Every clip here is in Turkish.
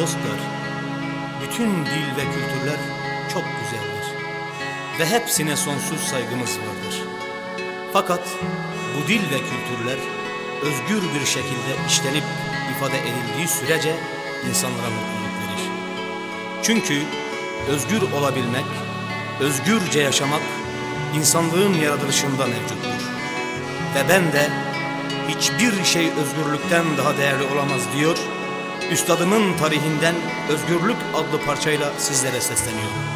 dostlar, bütün dil ve kültürler çok güzeldir ve hepsine sonsuz saygımız vardır. Fakat bu dil ve kültürler özgür bir şekilde işlenip ifade edildiği sürece insanlara mutluluk verir. Çünkü özgür olabilmek, özgürce yaşamak insanlığın yaratılışında mevcuttur. Ve ben de hiçbir şey özgürlükten daha değerli olamaz diyor, üstadımın tarihinden Özgürlük adlı parçayla sizlere sesleniyorum.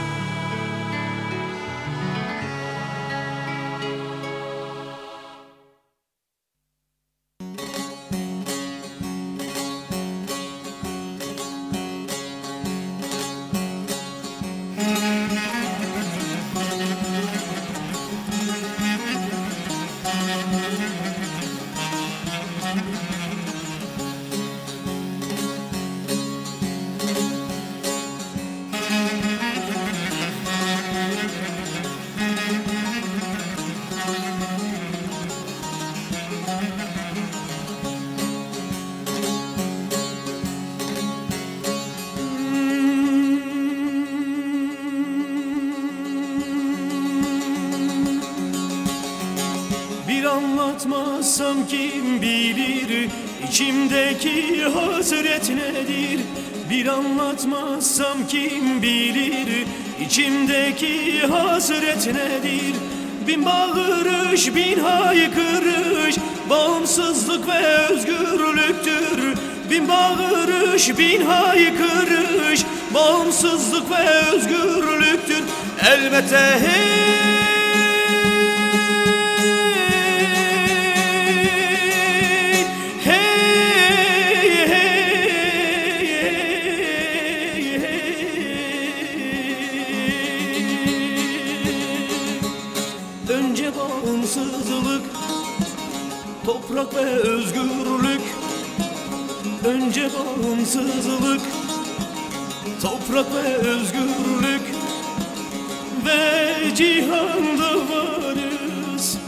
Bir anlatmazsam kim bilir? İçimdeki hasret nedir? Bir anlatmazsam kim bilir? İçimdeki hasret nedir? Bin bağırış bin haykırış bağımsızlık ve özgürlüktür. Bin bağırış bin haykırış bağımsızlık ve özgürlüktür. Elbette Hey, Toprak ve özgürlük Önce bağımsızlık. Toprak ve özgürlük Ve cihanda varız.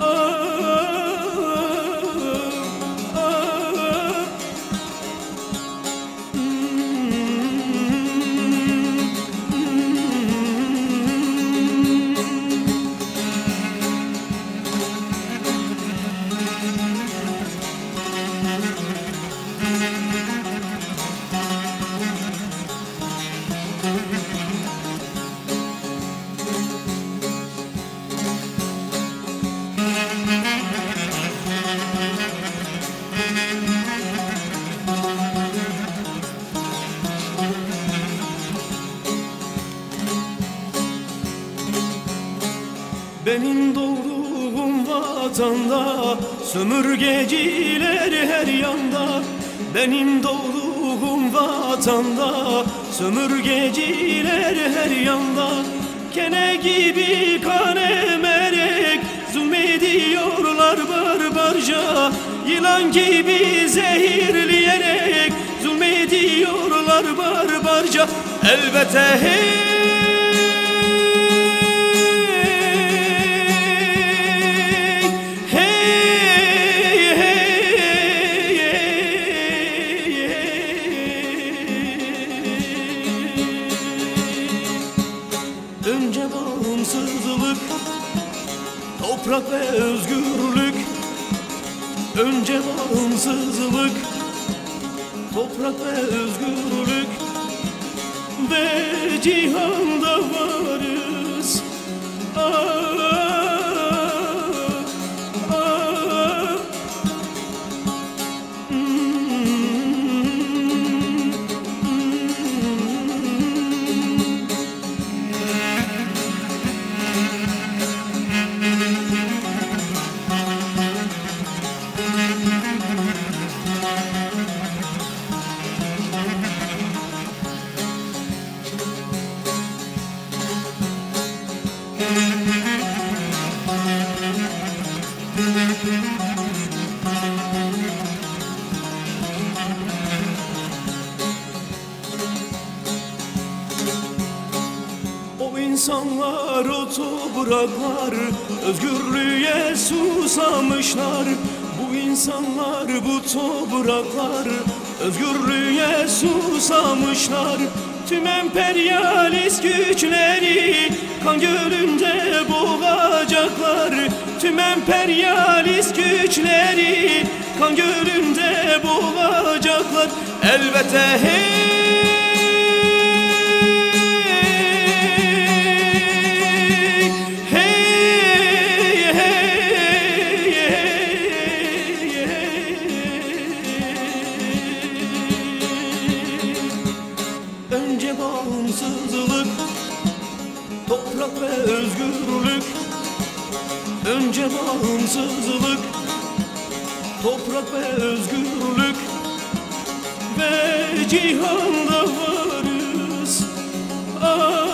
Ah, Benim doğduğum vatanda sömürgeciler her yanda. Benim doğduğum vatanda sömürgeciler her yanda. Kene gibi kan emerek zulmediyorlar barbarca Yılan gibi zehirleyerek zulmediyorlar barbarca Elbette hey Önce bağımsızlık Toprak ve özgürlük. Önce bağımsızlık Toprak ve özgürlük. Ve cihanda O insanlar o topraklar Özgürlüğe susamışlar. Bu insanlar bu topraklar Özgürlüğe susamışlar. Tüm emperyalist güçleri Kan gölünde boğacaklar. Tüm emperyalist güçleri Kan gölünde boğacaklar. Elbette hey Önce bağımsızlık Toprak ve özgürlük Ve cihanda varız. Ah!